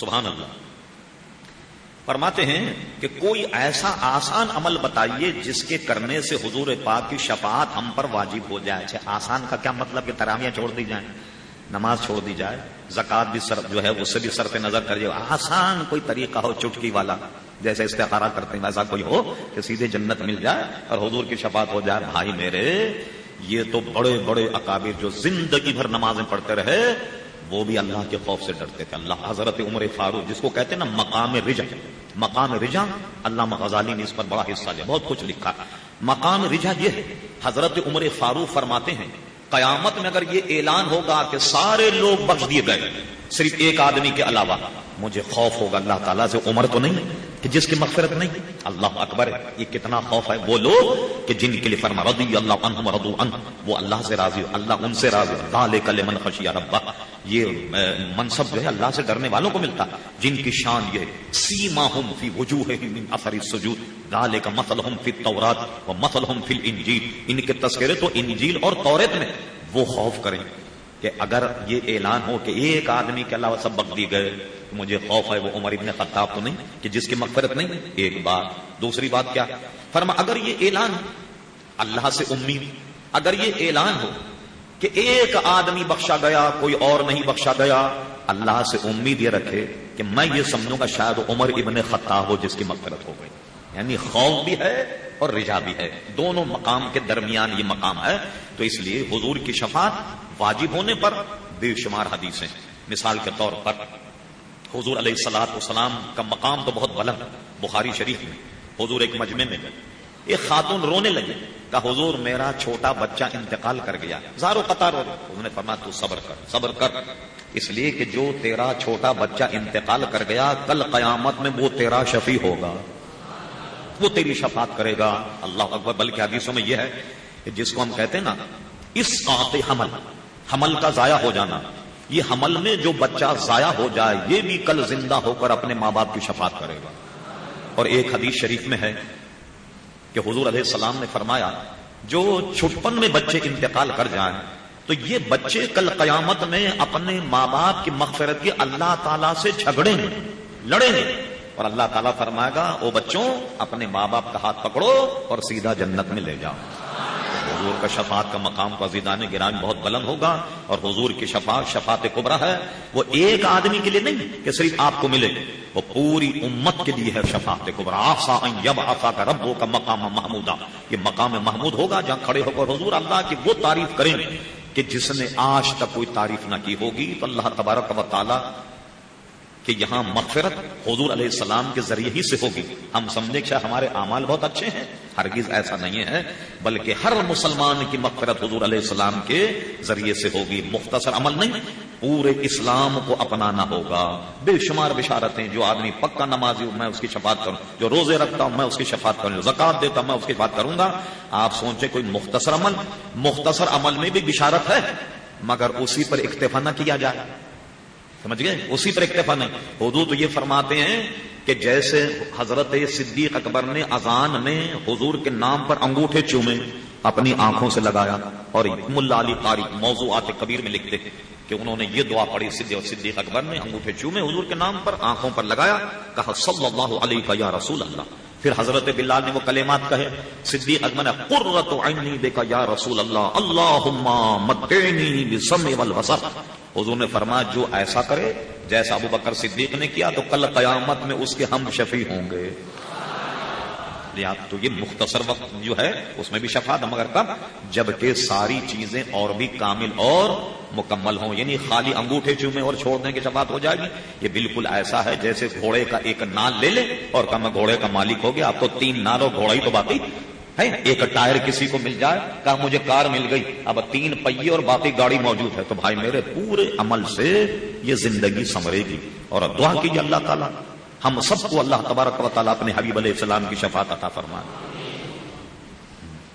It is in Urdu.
سبحان اللہ۔ فرماتے ہیں کہ کوئی ایسا آسان عمل بتائیے جس کے کرنے سے حضور پاک کی شفاعت ہم پر واجب ہو جائے۔ اچھا آسان کا کیا مطلب کہ ترامیاں چھوڑ دی جائیں، نماز چھوڑ دی جائے، زکات بھی سر جو ہے اس سے بھی سر پہ نظر کر جائے۔ آسان کوئی طریقہ ہو چٹکی والا، جیسے استخارہ کرتے ہیں، ایسا کوئی ہو کہ سیدھے جنت مل جائے اور حضور کی شفاعت ہو جائے۔ بھائی میرے، یہ تو بڑے بڑے اکابر جو زندگی بھر نمازیں پڑھتے رہے وہ بھی اللہ کے خوف سے ڈرتے تھے۔ اللہ حضرت عمر فاروق جس کو کہتے ہیں نا مقام رجا مقام رجا اللہ غزالی نے اس پر بڑا حصہ لیا، بہت کچھ لکھا۔ مقام رجا یہ ہے، حضرت عمر فاروق فرماتے ہیں، قیامت میں اگر یہ اعلان ہوگا کہ سارے لوگ بخش دیے گئے، صرف ایک آدمی کے علاوہ، مجھے خوف ہوگا اللہ تعالیٰ سے، عمر تو نہیں، کہ جس کی مغفرت نہیں۔ اللہ اکبر ہے، یہ کتنا خوف ہے۔ وہ لوگ کہ جن کے لیے فرما، رضی اللہ عنہم رضو عنہ، وہ اللہ سے راضی اللہ ان سے راضی ذالک لمن خشی ربہ۔ یہ منصب جو ہے اللہ سے ڈرنے والوں کو ملتا۔ جن کی شان یہ سیماہم فی وجوہہم من اثر السجود۔ ذالک مثلہم فی التورات و مثلہم فی الانجیل۔ ان کے تذکرے تو انجیل اور تورات میں وہ خوف کریں کہ اگر یہ اعلان ہو کہ ایک آدمی کے علاوہ سب بک دی گئے، تو مجھے خوف ہے وہ عمر ابن خطاب تو نہیں، کہ جس کی مغفرت نہیں، ایک بات۔ دوسری بات کیا؟ فرما، اگر یہ اعلان اللہ سے امید اگر یہ اعلان ہو کہ ایک آدمی بخشا گیا، کوئی اور نہیں بخشا گیا۔ اللہ سے امید یہ رکھے کہ میں یہ سمجھوں گا شاید عمر ابن خطاب ہو جس کی مغفرت ہو گئی۔ یعنی خوف بھی ہے اور رجا بھی ہے۔ دونوں مقام کے درمیان یہ مقام ہے۔ تو اس لیے حضور کی شفاعت واجب ہونے پر بے شمار حدیثیں۔ مثال کے طور پر حضور علیہ السلاط والسلام کا مقام تو بہت بلند، بخاری شریف میں۔ حضور ایک مجمع میں گئے۔ ایک خاتون رونے لگے کہ حضور میرا چھوٹا بچہ انتقال کر گیا۔ زارو قطار انہوں نے فرمایا، تو صبر کر صبر کر۔ اس لیے کہ جو تیرا چھوٹا بچہ انتقال کر گیا، کل قیامت میں وہ تیرا شفیع ہوگا۔ وہ تیری شفاعت کرے گا۔ اللہ اکبر۔ بلکہ حدیثوں میں یہ ہے کہ جس کو ہم کہتے ہیں نا، اس حمل حمل کا ضائع ہو جانا۔ یہ حمل میں جو بچہ ضائع ہو جائے، یہ بھی کل زندہ ہو کر اپنے ماں باپ کی شفاعت کرے گا۔ اور ایک حدیث شریف میں ہے کہ حضور علیہ السلام نے فرمایا، جو چھپن میں بچے انتقال کر جائیں، تو یہ بچے کل قیامت میں اپنے ماں باپ کی مغفرت کی اللہ تعالی سے جھگڑیں گے، لڑیں گے۔ اور اللہ تعالیٰ فرمائے گا وہ بچوں، اپنے ماں باپ کا ہاتھ پکڑو اور سیدھا جنت میں لے جاؤ۔ حضور کا شفاعت کا مقام کا زیدان گران بہت بلند ہوگا اور حضور کی شفاعت شفاعت کبرا ہے۔ وہ ایک آدمی کے لیے نہیں کہ صرف آپ کو ملے۔ وہ پوری امت کے لیے ہے شفاعت کبرا۔ آسا یب آسا کا ربوں کا مقام محمودہ یہ مقام محمود ہوگا جہاں کھڑے ہو کر حضور اللہ کی وہ تعریف کریں کہ جس نے آج تک کوئی تعریف نہ کی ہوگی تو اللہ تبارک و تعالیٰ کہ یہاں مغفرت حضور علیہ السلام کے ذریعے ہی سے ہوگی۔ ہم سمجھے کہ ہمارے اعمال بہت اچھے ہیں۔ ہرگز ایسا نہیں ہے، بلکہ ہر مسلمان کی مغفرت حضور علیہ السلام کے ذریعے سے ہوگی، مختصر عمل نہیں، پورے اسلام کو اپنانا ہوگا۔ بے شمار بشارتیں، جو آدمی پکا نمازی ہوں میں اس کی شفاعت کروں، جو روزے رکھتا ہوں، میں اس کی شفاعت کروں، جو زکات دیتا ہوں، میں اس کی بات کروں گا۔ آپ سوچے کوئی مختصر عمل مختصر عمل میں بھی بشارت ہے، مگر اسی پر اکتفا نہ کیا جائے۔ سمجھ گئے؟ اسی پر اکتفا نہیں۔ حضور تو یہ فرماتے ہیں کہ جیسے حضرت صدیق اکبر نے اذان میں حضور کے نام پر انگوٹھے چومے، اپنی آنکھوں سے لگایا اور ملا علی قاری موضوعات کبیر میں لکھتے کہ انہوں نے یہ دعا پڑھی، صدیق صدیق اکبر نے انگوٹھے چومے، حضور کے نام پر آنکھوں پر لگایا، کہا، صلی اللہ علیہ کا یا رسول اللہ. پھر حضرت بلال نے وہ کلمات کہے، صدیق اکبر نے قرۃ عینی دیکھا یا رسول اللہ، اللہم متعنی بسم والبصر. حضور نے فرمایا، جو ایسا کرے جیسا ابو بکر صدیق نے کیا تو کل قیامت میں اس کے ہم شفیع ہوں گے۔ یعنی تو یہ مختصر وقت جو ہے، اس میں بھی شفاعت، مگر کب؟ جبکہ ساری چیزیں اور بھی کامل اور مکمل ہوں یعنی خالی انگوٹھے چومے اور چھوڑ دیں کہ شفاعت ہو جائے گی۔ یہ بالکل ایسا ہے جیسے گھوڑے کا ایک نال لے لے اور کہا میں گھوڑے کا مالک ہو گیا۔ آپ کو تین نال اور گھوڑا ہی تو باقی ہے۔ ایک ٹائر کسی کو مل جائے، کہا مجھے کار مل گئی۔ اب تین پہیے اور باقی گاڑی موجود ہے۔ تو بھائی میرے پورے عمل سے یہ زندگی سمرے گی اور دعا کیجیے اللہ تعالیٰ، ہم سب کو اللہ تبارک و تعالیٰ اپنے حبیب علیہ السلام کی شفاعت عطا فرمائے۔